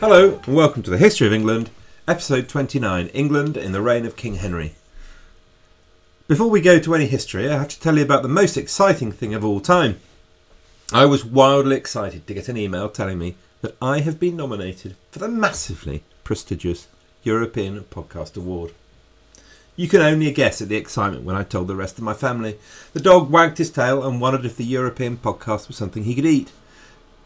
Hello, and welcome to the History of England, episode 29 England in the Reign of King Henry. Before we go to any history, I have to tell you about the most exciting thing of all time. I was wildly excited to get an email telling me that I have been nominated for the massively prestigious European Podcast Award. You can only guess at the excitement when I told the rest of my family. The dog wagged his tail and wondered if the European podcast was something he could eat.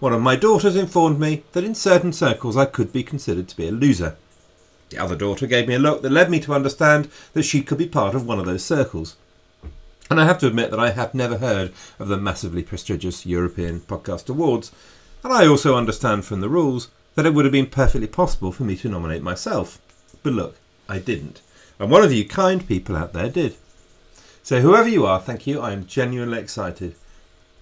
One of my daughters informed me that in certain circles I could be considered to be a loser. The other daughter gave me a look that led me to understand that she could be part of one of those circles. And I have to admit that I had never heard of the massively prestigious European Podcast Awards, and I also understand from the rules that it would have been perfectly possible for me to nominate myself. But look, I didn't. And one of you kind people out there did. So, whoever you are, thank you. I am genuinely excited.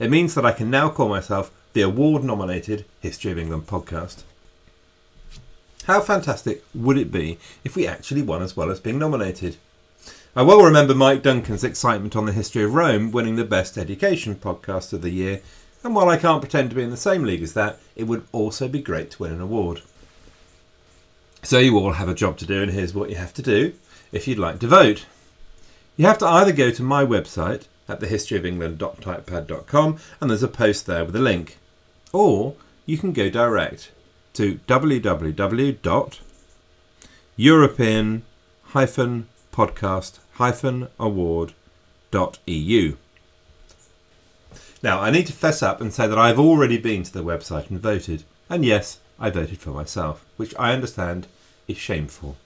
It means that I can now call myself the award nominated History of England podcast. How fantastic would it be if we actually won as well as being nominated? I well remember Mike Duncan's excitement on the history of Rome winning the Best Education Podcast of the Year, and while I can't pretend to be in the same league as that, it would also be great to win an award. So you all have a job to do, and here's what you have to do if you'd like to vote. You have to either go to my website at thehistoryofengland.typepad.com and there's a post there with a link. Or you can go direct to www.european-podcast-award.eu. Now, I need to fess up and say that I've already been to the website and voted. And yes, I voted for myself, which I understand is shameful.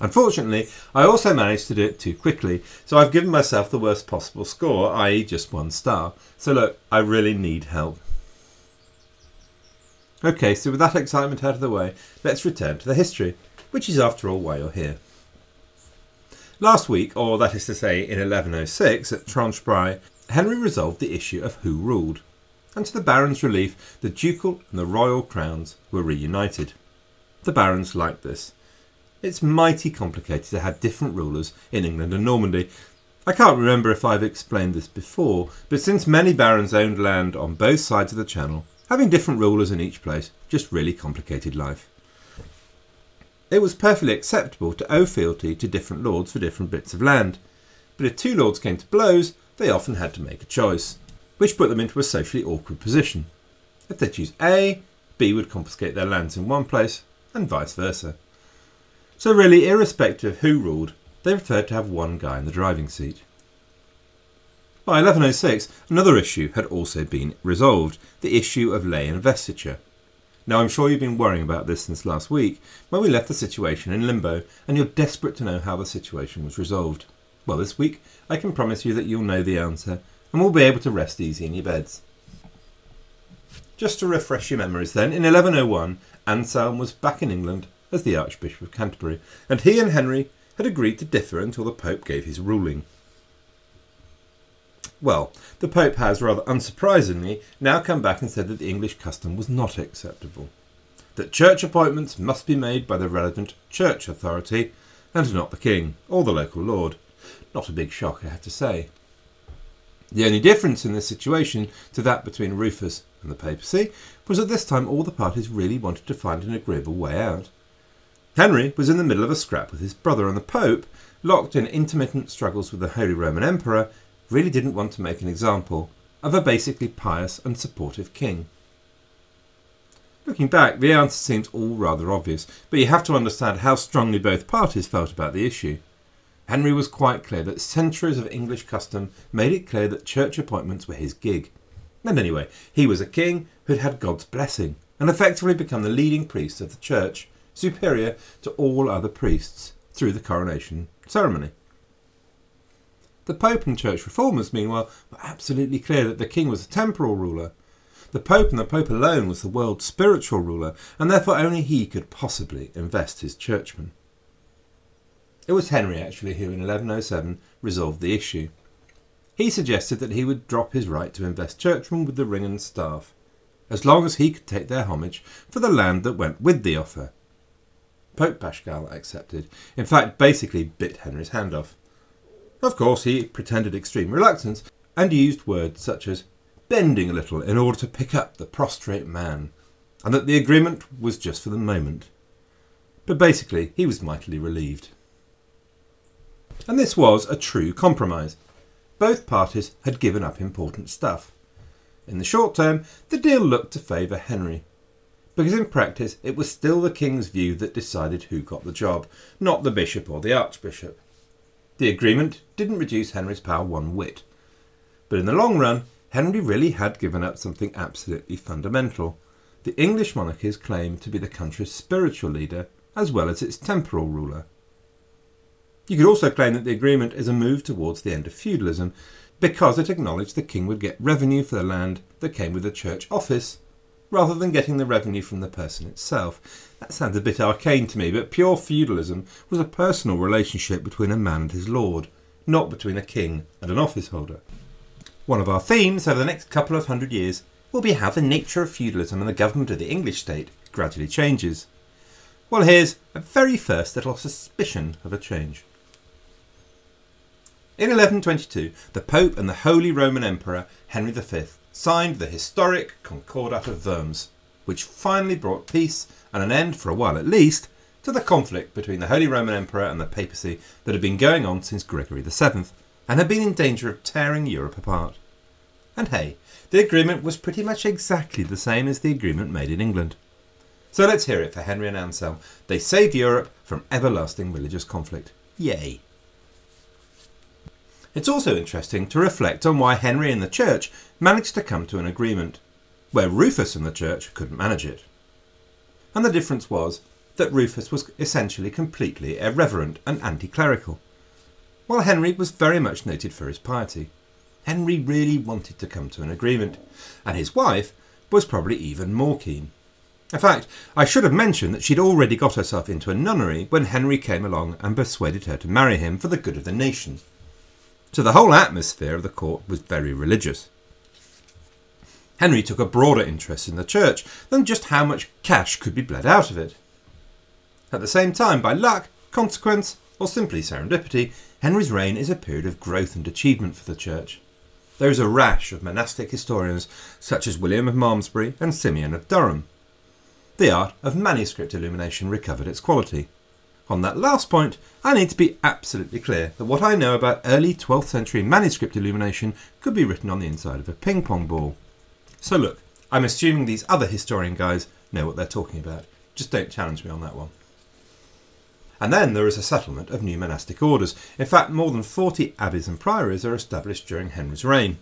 Unfortunately, I also managed to do it too quickly, so I've given myself the worst possible score, i.e., just one star. So, look, I really need help. Okay, so with that excitement out of the way, let's return to the history, which is after all why you're here. Last week, or that is to say in 1106 at Tinchebray, Henry resolved the issue of who ruled, and to the barons' relief, the ducal and the royal crowns were reunited. The barons liked this. It's mighty complicated to have different rulers in England and Normandy. I can't remember if I've explained this before, but since many barons owned land on both sides of the Channel, having different rulers in each place just really complicated life. It was perfectly acceptable to owe fealty to different lords for different bits of land, but if two lords came to blows, they often had to make a choice, which put them into a socially awkward position. If they choose A, B would confiscate their lands in one place, and vice versa. So, really, irrespective of who ruled, they preferred to have one guy in the driving seat. By 1106, another issue had also been resolved the issue of lay investiture. Now, I'm sure you've been worrying about this since last week, when we left the situation in limbo, and you're desperate to know how the situation was resolved. Well, this week, I can promise you that you'll know the answer, and will be able to rest easy in your beds. Just to refresh your memories, then, in 1101, Anselm was back in England as the Archbishop of Canterbury, and he and Henry had agreed to differ until the Pope gave his ruling. Well, the Pope has, rather unsurprisingly, now come back and said that the English custom was not acceptable. That church appointments must be made by the relevant church authority, and not the king or the local lord. Not a big shock, I have to say. The only difference in this situation to that between Rufus and the papacy was that this time all the parties really wanted to find an agreeable way out. Henry was in the middle of a scrap with his brother, and the Pope, locked in intermittent struggles with the Holy Roman Emperor, really didn't want to make an example of a basically pious and supportive king. Looking back, the answer seems all rather obvious, but you have to understand how strongly both parties felt about the issue. Henry was quite clear that centuries of English custom made it clear that church appointments were his gig. And anyway, he was a king who had had God's blessing and effectively become the leading priest of the church, superior to all other priests, through the coronation ceremony. The Pope and Church reformers, meanwhile, were absolutely clear that the king was a temporal ruler. The Pope and the Pope alone was the world's spiritual ruler, and therefore only he could possibly invest his churchmen. It was Henry, actually, who in 1107 resolved the issue. He suggested that he would drop his right to invest churchmen with the ring and staff, as long as he could take their homage for the land that went with the offer. Pope Paschal accepted, in fact, basically bit Henry's hand off. Of course, he pretended extreme reluctance and used words such as bending a little in order to pick up the prostrate man, and that the agreement was just for the moment. But basically, he was mightily relieved. And this was a true compromise. Both parties had given up important stuff. In the short term, the deal looked to favour Henry, because in practice it was still the king's view that decided who got the job, not the bishop or the archbishop. The agreement didn't reduce Henry's power one whit. But in the long run, Henry really had given up something absolutely fundamental. The English monarchy's claim to be the country's spiritual leader as well as its temporal ruler. You could also claim that the agreement is a move towards the end of feudalism because it acknowledged the king would get revenue for the land that came with the church office rather than getting the revenue from the person itself. That sounds a bit arcane to me, but pure feudalism was a personal relationship between a man and his lord, not between a king and an office holder. One of our themes over the next couple of hundred years will be how the nature of feudalism and the government of the English state gradually changes. Well, here's a very first little suspicion of a change. In 1122, the Pope and the Holy Roman Emperor Henry V signed the historic Concordat of Worms, which finally brought peace and an end, for a while at least, to the conflict between the Holy Roman Emperor and the papacy that had been going on since Gregory VII and had been in danger of tearing Europe apart. And hey, the agreement was pretty much exactly the same as the agreement made in England. So let's hear it for Henry and Anselm. They saved Europe from everlasting religious conflict. Yay! It's also interesting to reflect on why Henry and the Church managed to come to an agreement, where Rufus and the Church couldn't manage it. And the difference was that Rufus was essentially completely irreverent and anti clerical, while Henry was very much noted for his piety. Henry really wanted to come to an agreement, and his wife was probably even more keen. In fact, I should have mentioned that she'd already got herself into a nunnery when Henry came along and persuaded her to marry him for the good of the nation so the whole atmosphere of the court was very religious. Henry took a broader interest in the church than just how much cash could be bled out of it. At the same time, by luck, consequence, or simply serendipity, Henry's reign is a period of growth and achievement for the church. There is a rash of monastic historians such as William of Malmesbury and Simeon of Durham. The art of manuscript illumination recovered its quality. On that last point, I need to be absolutely clear that what I know about early 12th century manuscript illumination could be written on the inside of a ping pong ball. So, look, I'm assuming these other historian guys know what they're talking about. Just don't challenge me on that one. And then there is a settlement of new monastic orders. In fact, more than 40 abbeys and priories are established during Henry's reign.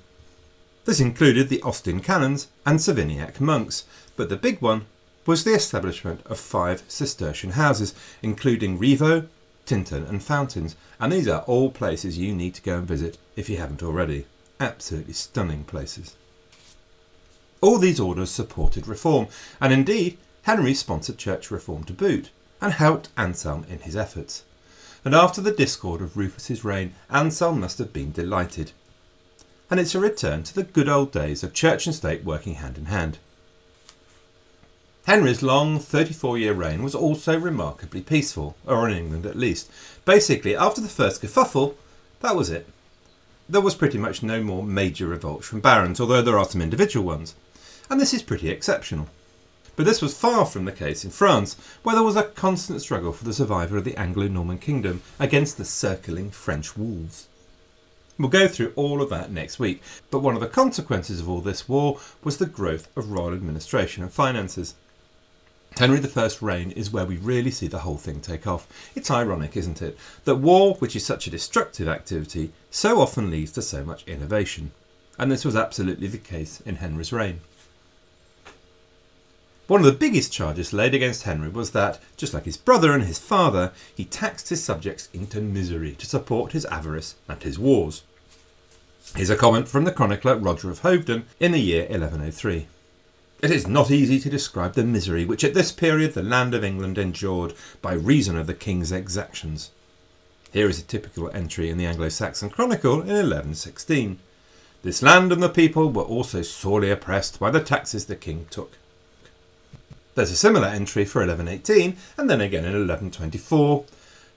This included the Austin canons and Savigniac monks, but the big one was the establishment of five Cistercian houses, including Rievaulx, Tintern, and Fountains, and these are all places you need to go and visit if you haven't already. Absolutely stunning places. All these orders supported reform, and indeed, Henry sponsored church reform to boot, and helped Anselm in his efforts. And after the discord of Rufus's reign, Anselm must have been delighted. And it's a return to the good old days of church and state working hand in hand. Henry's long 34 year reign was also remarkably peaceful, or in England at least. Basically, after the first kerfuffle, that was it. There was pretty much no more major revolts from barons, although there are some individual ones. And this is pretty exceptional. But this was far from the case in France, where there was a constant struggle for the survival of the Anglo Norman kingdom against the circling French walls. We'll go through all of that next week, but one of the consequences of all this war was the growth of royal administration and finances. Henry I's reign is where we really see the whole thing take off. It's ironic, isn't it, that war, which is such a destructive activity, so often leads to so much innovation. And this was absolutely the case in Henry's reign. One of the biggest charges laid against Henry was that, just like his brother and his father, he taxed his subjects into misery to support his avarice and his wars. Here's a comment from the chronicler Roger of Hoveden in the year 1103. It is not easy to describe the misery which at this period the land of England endured by reason of the king's exactions. Here is a typical entry in the Anglo Saxon Chronicle in 1116. This land and the people were also sorely oppressed by the taxes the king took. There's a similar entry for 1118 and then again in 1124.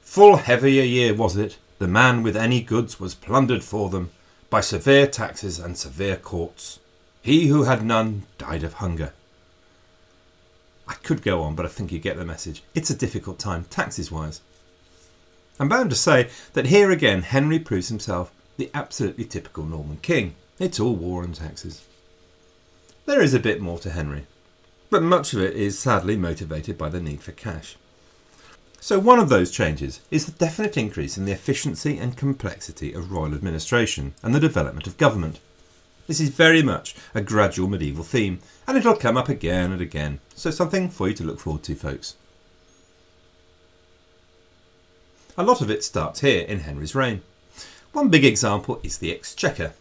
Full heavy a year was it, the man with any goods was plundered for them by severe taxes and severe courts. He who had none died of hunger. I could go on, but I think you get the message. It's a difficult time, taxes wise. I'm bound to say that here again Henry proves himself the absolutely typical Norman king. It's all war and taxes. There is a bit more to Henry, but much of it is sadly motivated by the need for cash. So, one of those changes is the definite increase in the efficiency and complexity of royal administration and the development of government. This is very much a gradual medieval theme, and it'll come up again and again, so something for you to look forward to, folks. A lot of it starts here in Henry's reign. One big example is the Exchequer.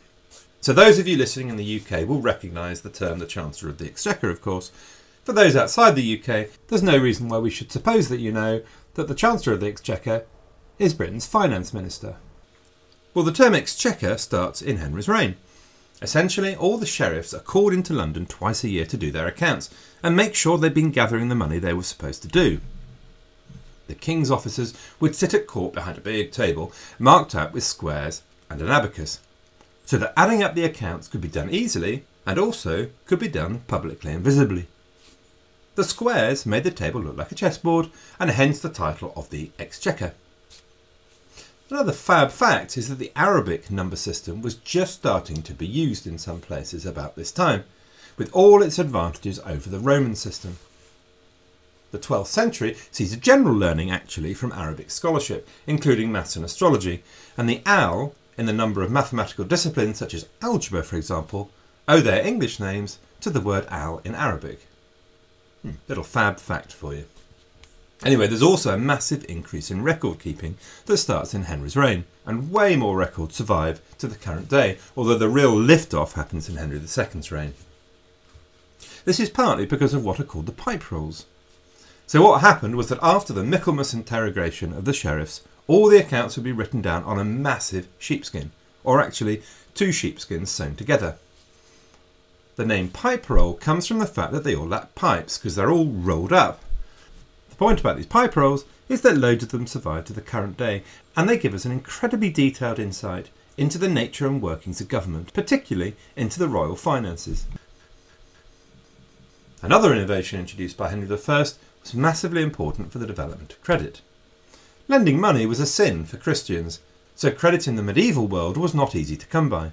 So, those of you listening in the UK will recognise the term the Chancellor of the Exchequer, of course. For those outside the UK, there's no reason why we should suppose that you know that the Chancellor of the Exchequer is Britain's Finance Minister. Well, the term Exchequer starts in Henry's reign. Essentially, all the sheriffs are called into London twice a year to do their accounts and make sure they've been gathering the money they were supposed to do. The king's officers would sit at court behind a big table marked out with squares and an abacus, so that adding up the accounts could be done easily and also could be done publicly and visibly. The squares made the table look like a chessboard, and hence the title of the Exchequer. Another fab fact is that the Arabic number system was just starting to be used in some places about this time, with all its advantages over the Roman system. The 12th century sees a general learning actually from Arabic scholarship, including maths and astrology, and the al in the number of mathematical disciplines such as algebra, for example, owe their English names to the word al in Arabic. Hmm, little fab fact for you. Anyway, there's also a massive increase in record keeping that starts in Henry's reign, and way more records survive to the current day, although the real lift off happens in Henry II's reign. This is partly because of what are called the pipe rolls. So, what happened was that after the Michaelmas interrogation of the sheriffs, all the accounts would be written down on a massive sheepskin, or actually two sheepskins sewn together. The name pipe roll comes from the fact that they all lack pipes because they're all rolled up the point about these pipe rolls is that loads of them survive to the current day, and they give us an incredibly detailed insight into the nature and workings of government, particularly into the royal finances. Another innovation introduced by Henry I was massively important for the development of credit. Lending money was a sin for Christians, so credit in the medieval world was not easy to come by.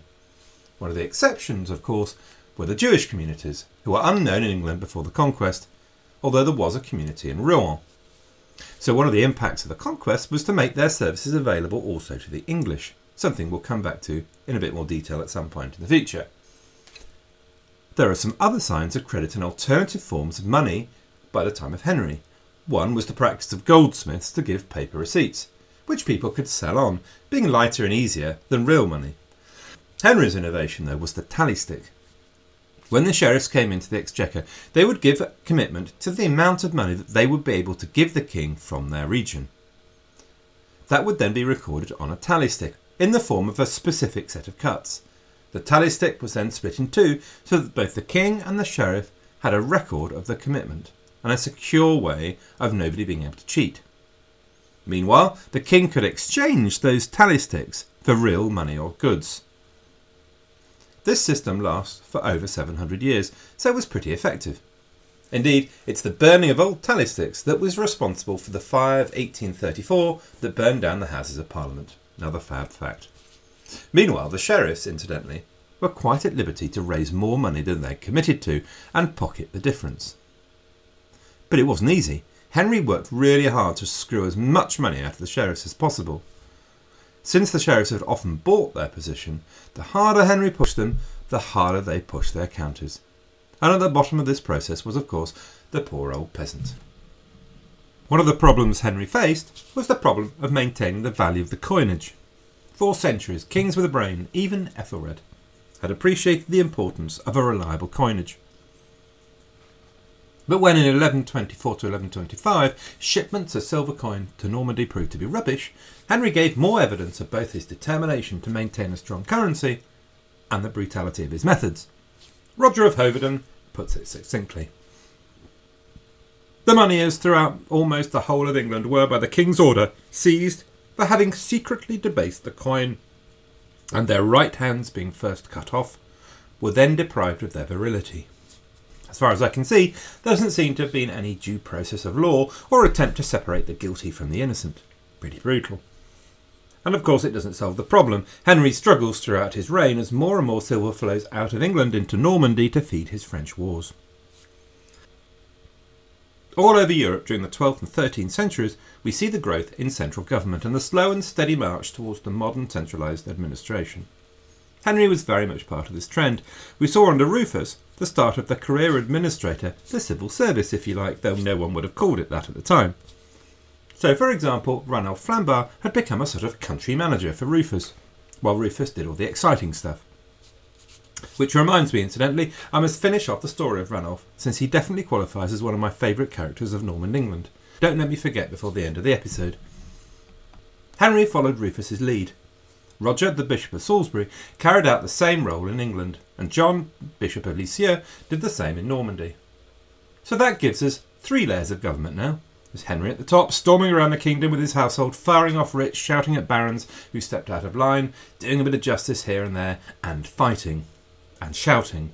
One of the exceptions, of course, were the Jewish communities, who were unknown in England before the conquest although there was a community in Rouen. So, one of the impacts of the conquest was to make their services available also to the English, something we'll come back to in a bit more detail at some point in the future. There are some other signs of credit and alternative forms of money by the time of Henry. One was the practice of goldsmiths to give paper receipts, which people could sell on, being lighter and easier than real money. Henry's innovation, though, was the tally stick, when the sheriffs came into the exchequer, they would give a commitment to the amount of money that they would be able to give the king from their region. That would then be recorded on a tally stick in the form of a specific set of cuts. The tally stick was then split in two so that both the king and the sheriff had a record of the commitment and a secure way of nobody being able to cheat. Meanwhile, the king could exchange those tally sticks for real money or goods. This system lasts for over 700 years, so it was pretty effective. Indeed, it's the burning of old tally sticks that was responsible for the fire of 1834 that burned down the Houses of Parliament. Another fab fact. Meanwhile, the sheriffs, incidentally, were quite at liberty to raise more money than they'd committed to and pocket the difference. But it wasn't easy. Henry worked really hard to screw as much money out of the sheriffs as possible. Since the sheriffs had often bought their position, the harder Henry pushed them, the harder they pushed their counters. And at the bottom of this process was, of course, the poor old peasant. One of the problems Henry faced was the problem of maintaining the value of the coinage. For centuries, kings with a brain, even Ethelred, had appreciated the importance of a reliable coinage. But when in 1124 to 1125 shipments of silver coin to Normandy proved to be rubbish, Henry gave more evidence of both his determination to maintain a strong currency and the brutality of his methods. Roger of Hoveden puts it succinctly. The moneyers throughout almost the whole of England were, by the King's order, seized for having secretly debased the coin, and their right hands being first cut off, were then deprived of their virility. As far as I can see, there doesn't seem to have been any due process of law or attempt to separate the guilty from the innocent. Pretty brutal. And of course, it doesn't solve the problem. Henry struggles throughout his reign as more and more silver flows out of England into Normandy to feed his French wars. All over Europe during the 12th and 13th centuries, we see the growth in central government and the slow and steady march towards the modern centralised administration. Henry was very much part of this trend. We saw under Rufus the start of the career administrator, the civil service, if you like, though no one would have called it that at the time. So, for example, Ranulph Flambard had become a sort of country manager for Rufus, while Rufus did all the exciting stuff. Which reminds me, incidentally, I must finish off the story of Ranulph, since he definitely qualifies as one of my favourite characters of Norman England. Don't let me forget before the end of the episode. Henry followed Rufus's lead. Roger, the Bishop of Salisbury, carried out the same role in England, and John, Bishop of Lisieux, did the same in Normandy. So that gives us three layers of government now. There's Henry at the top, storming around the kingdom with his household, firing off rich, shouting at barons who stepped out of line, doing a bit of justice here and there, and fighting. And shouting.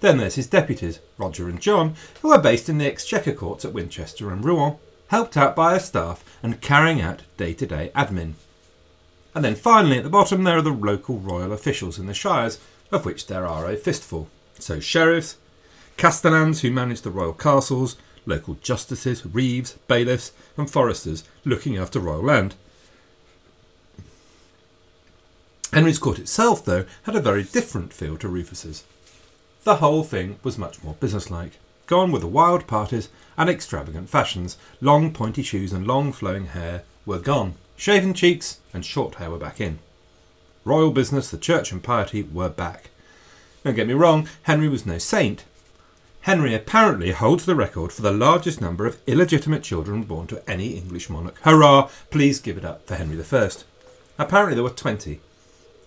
Then there's his deputies, Roger and John, who are based in the Exchequer courts at Winchester and Rouen, helped out by a staff and carrying out day to day admin. And then finally at the bottom there are the local royal officials in the shires, of which there are a fistful. So sheriffs, castellans who manage the royal castles, local justices, reeves, bailiffs, and foresters looking after royal land. Henry's court itself, though, had a very different feel to Rufus's. The whole thing was much more businesslike, gone were the wild parties and extravagant fashions. Long pointy shoes and long flowing hair were gone. Shaven cheeks and short hair were back in. Royal business, the church and piety were back. Don't get me wrong, Henry was no saint, Henry apparently holds the record for the largest number of illegitimate children born to any English monarch. Hurrah! Please give it up for Henry I. Apparently there were 20,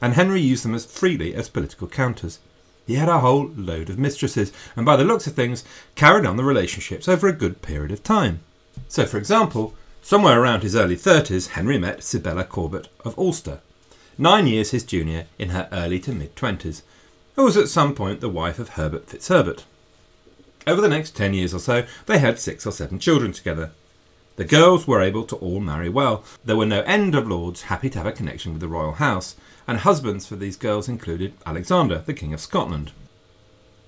and Henry used them as freely as political counters. He had a whole load of mistresses, and by the looks of things, carried on the relationships over a good period of time. So, for example, somewhere around his early 30s, Henry met Sibella Corbet of Alcester, nine years his junior in her early to mid 20s, who was at some point the wife of Herbert Fitzherbert. Over the next ten years or so, they had six or seven children together. The girls were able to all marry well. There were no end of lords happy to have a connection with the royal house, and husbands for these girls included Alexander, the King of Scotland.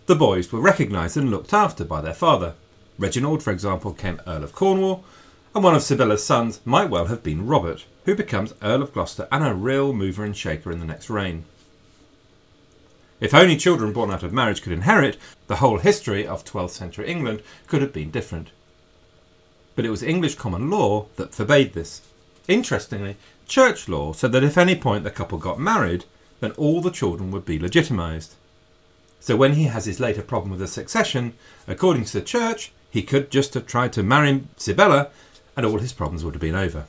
The boys were recognised and looked after by their father. Reginald, for example, came Earl of Cornwall, and one of Sibella's sons might well have been Robert, who becomes Earl of Gloucester and a real mover and shaker in the next reign. If only children born out of marriage could inherit, the whole history of 12th century England could have been different. But it was English common law that forbade this. Interestingly, church law said that if any point the couple got married, then all the children would be legitimised. So when he has his later problem with the succession, according to the church, he could just have tried to marry Sibella and all his problems would have been over.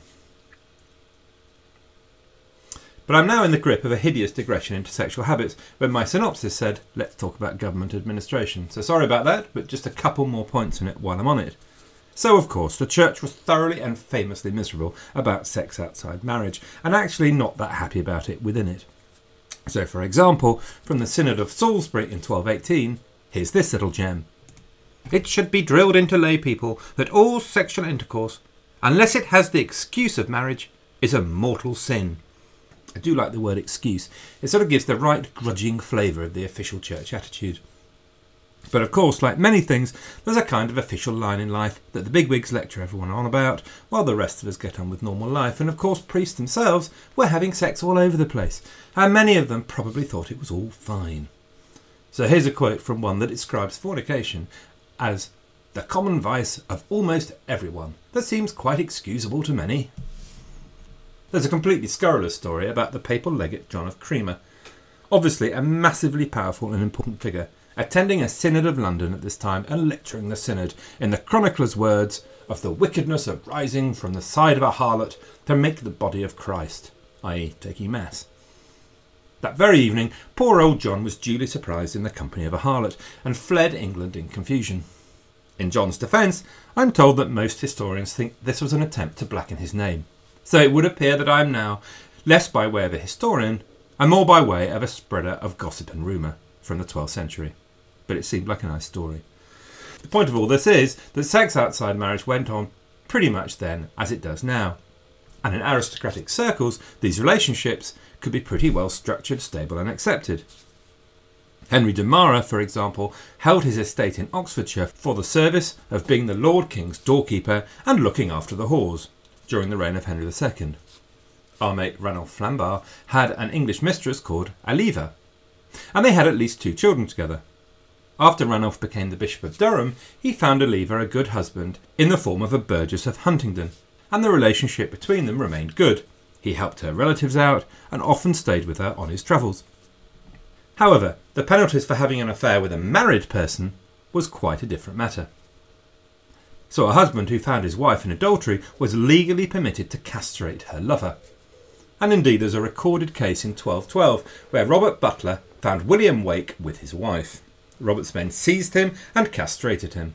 But I'm now in the grip of a hideous digression into sexual habits when my synopsis said, let's talk about government administration. So sorry about that, but just a couple more points in it while I'm on it. So, of course, the church was thoroughly and famously miserable about sex outside marriage, and actually not that happy about it within it. So, for example, from the Synod of Salisbury in 1218, here's this little gem. It should be drilled into lay people that all sexual intercourse, unless it has the excuse of marriage, is a mortal sin. I do like the word excuse. It sort of gives the right grudging flavour of the official church attitude. But of course, like many things, there's a kind of official line in life that the bigwigs lecture everyone on about, while the rest of us get on with normal life. And of course, priests themselves were having sex all over the place, and many of them probably thought it was all fine. So here's a quote from one that describes fornication as the common vice of almost everyone that seems quite excusable to many. There's a completely scurrilous story about the papal legate John of Crema, obviously a massively powerful and important figure, attending a synod of London at this time and lecturing the synod in the chronicler's words of the wickedness of rising from the side of a harlot to make the body of Christ, i.e., taking Mass. That very evening, poor old John was duly surprised in the company of a harlot and fled England in confusion. In John's defence, I'm told that most historians think this was an attempt to blacken his name. So it would appear that I am now less by way of a historian and more by way of a spreader of gossip and rumour from the 12th century. but it seemed like a nice story. The point of all this is that sex outside marriage went on pretty much then as it does now. And in aristocratic circles, these relationships could be pretty well structured, stable, and accepted. Henry de Mara, for example, held his estate in Oxfordshire for the service of being the Lord King's doorkeeper and looking after the whores during the reign of Henry II. Our mate Ranulph Flambard had an English mistress called Aliva, and they had at least two children together. After Ranulph became the Bishop of Durham, he found Aliva a good husband in the form of a Burgess of Huntingdon, and the relationship between them remained good. He helped her relatives out and often stayed with her on his travels. However, the penalties for having an affair with a married person was quite a different matter. So a husband who found his wife in adultery was legally permitted to castrate her lover. And indeed, there's a recorded case in 1212 where Robert Butler found William Wake with his wife. Robert's men seized him and castrated him,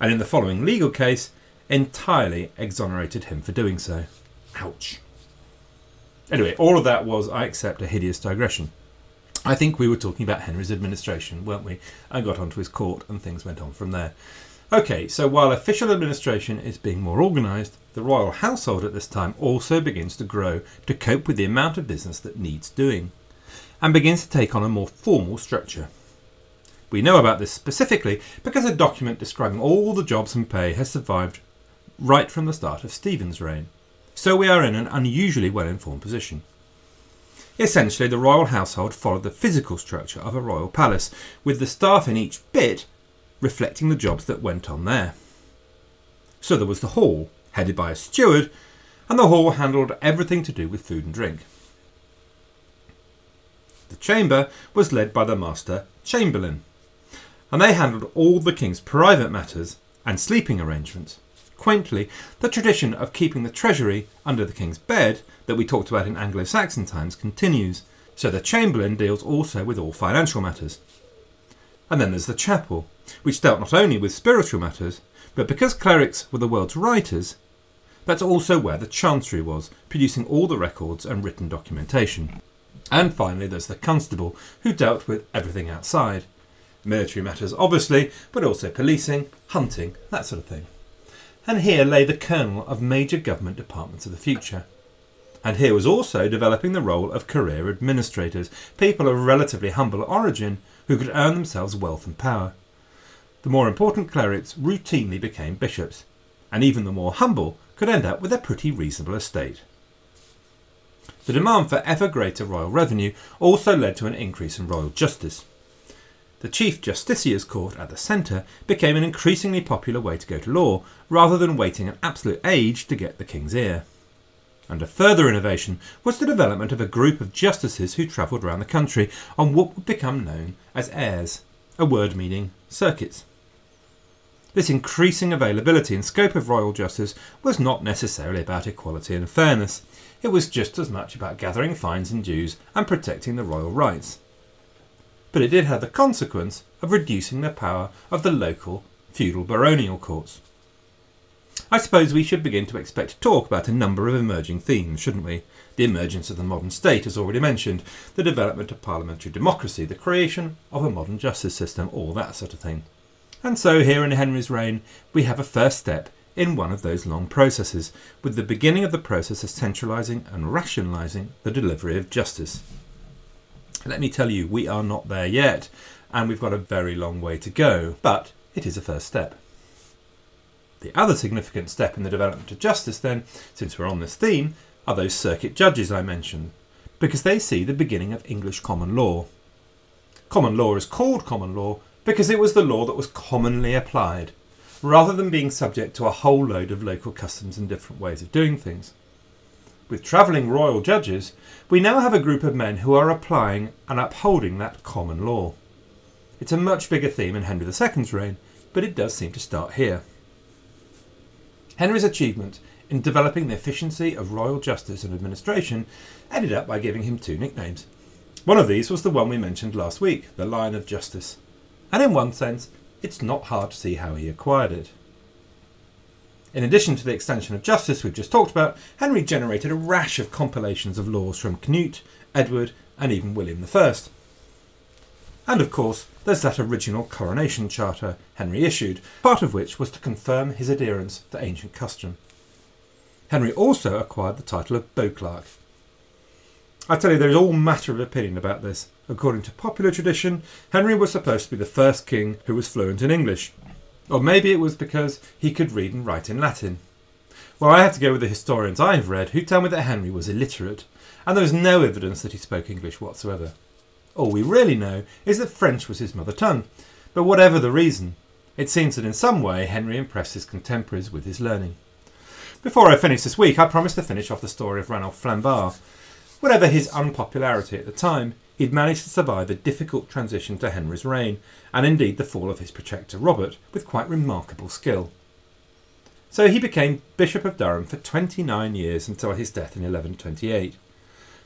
and in the following legal case, entirely exonerated him for doing so. Ouch. Anyway, all of that was, I accept, a hideous digression. I think we were talking about Henry's administration, weren't we? I got onto his court and things went on from there. Okay, so while official administration is being more organised, the royal household at this time also begins to grow to cope with the amount of business that needs doing, and begins to take on a more formal structure. We know about this specifically because a document describing all the jobs and pay has survived right from the start of Stephen's reign, so we are in an unusually well informed position. Essentially, the royal household followed the physical structure of a royal palace, with the staff in each bit reflecting the jobs that went on there. So there was the hall, headed by a steward, and the hall handled everything to do with food and drink. The chamber was led by the master chamberlain, and they handled all the king's private matters and sleeping arrangements. Quaintly, the tradition of keeping the treasury under the king's bed that we talked about in Anglo Saxon times continues, so the chamberlain deals also with all financial matters. And then there's the chapel, which dealt not only with spiritual matters, but because clerics were the world's writers, that's also where the chancery was, producing all the records and written documentation. And finally, there's the constable, who dealt with everything outside. Military matters, obviously, but also policing, hunting, that sort of thing. And here lay the kernel of major government departments of the future. And here was also developing the role of career administrators, people of relatively humble origin who could earn themselves wealth and power. The more important clerics routinely became bishops, and even the more humble could end up with a pretty reasonable estate. The demand for ever greater royal revenue also led to an increase in royal justice. The Chief Justiciar's Court at the centre became an increasingly popular way to go to law, rather than waiting an absolute age to get the King's ear. And a further innovation was the development of a group of justices who travelled around the country on what would become known as eyres, a word meaning circuits. This increasing availability and scope of royal justice was not necessarily about equality and fairness. It was just as much about gathering fines and dues and protecting the royal rights. But it did have the consequence of reducing the power of the local feudal baronial courts. I suppose we should begin to expect talk about a number of emerging themes, shouldn't we? The emergence of the modern state, as already mentioned, the development of parliamentary democracy, the creation of a modern justice system, all that sort of thing. And so, here in Henry's reign, we have a first step in one of those long processes, with the beginning of the process of centralising and rationalising the delivery of justice. Let me tell you, we are not there yet, and we've got a very long way to go, but it is a first step. The other significant step in the development of justice, then, since we're on this theme, are those circuit judges I mentioned, because they see the beginning of English common law. Common law is called common law because it was the law that was commonly applied, rather than being subject to a whole load of local customs and different ways of doing things. With travelling royal judges, we now have a group of men who are applying and upholding that common law. It's a much bigger theme in Henry II's reign, but it does seem to start here. Henry's achievement in developing the efficiency of royal justice and administration ended up by giving him two nicknames. One of these was the one we mentioned last week, the Lion of Justice and in one sense, it's not hard to see how he acquired it. In addition to the extension of justice we've just talked about, Henry generated a rash of compilations of laws from Canute, Edward, and even William I. And of course, there's that original coronation charter Henry issued, part of which was to confirm his adherence to ancient custom. Henry also acquired the title of Beauclerk. I tell you, there is all matter of opinion about this. According to popular tradition, Henry was supposed to be the first king who was fluent in English. Or maybe it was because he could read and write in Latin. Well, I have to go with the historians I've read who tell me that Henry was illiterate, and there is no evidence that he spoke English whatsoever. All we really know is that French was his mother tongue, but whatever the reason, it seems that in some way Henry impressed his contemporaries with his learning. Before I finish this week, I promise to finish off the story of Ranulph Flambard. Whatever his unpopularity at the time, he'd managed to survive a difficult transition to Henry's reign, and indeed the fall of his protector Robert, with quite remarkable skill. So he became Bishop of Durham for 29 years until his death in 1128.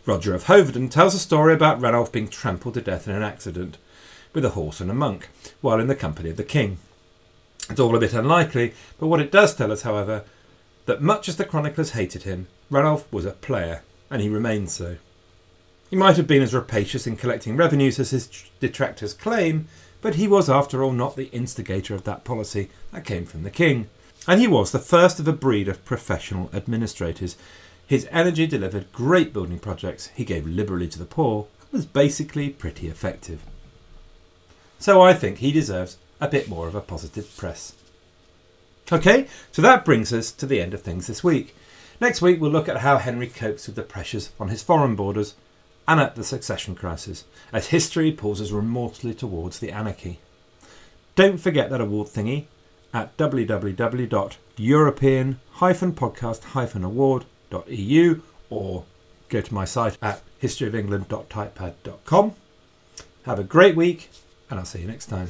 Roger of Hoveden tells a story about Ranulph being trampled to death in an accident with a horse and a monk while in the company of the king. It's all a bit unlikely, but what it does tell us, however, that much as the chroniclers hated him, Ranulph was a player, and he remained so. He might have been as rapacious in collecting revenues as his detractors claim, but he was, after all, not the instigator of that policy that came from the king. And he was the first of a breed of professional administrators. His energy delivered great building projects, he gave liberally to the poor, and was basically pretty effective. So I think he deserves a bit more of a positive press. Okay, so that brings us to the end of things this week. Next week, we'll look at how Henry copes with the pressures on his foreign borders and at the succession crisis, as history pulls us towards the anarchy. Don't forget that award thingy at www.european-podcast-award.eu or go to my site at historyofengland.typepad.com. Have a great week, and I'll see you next time.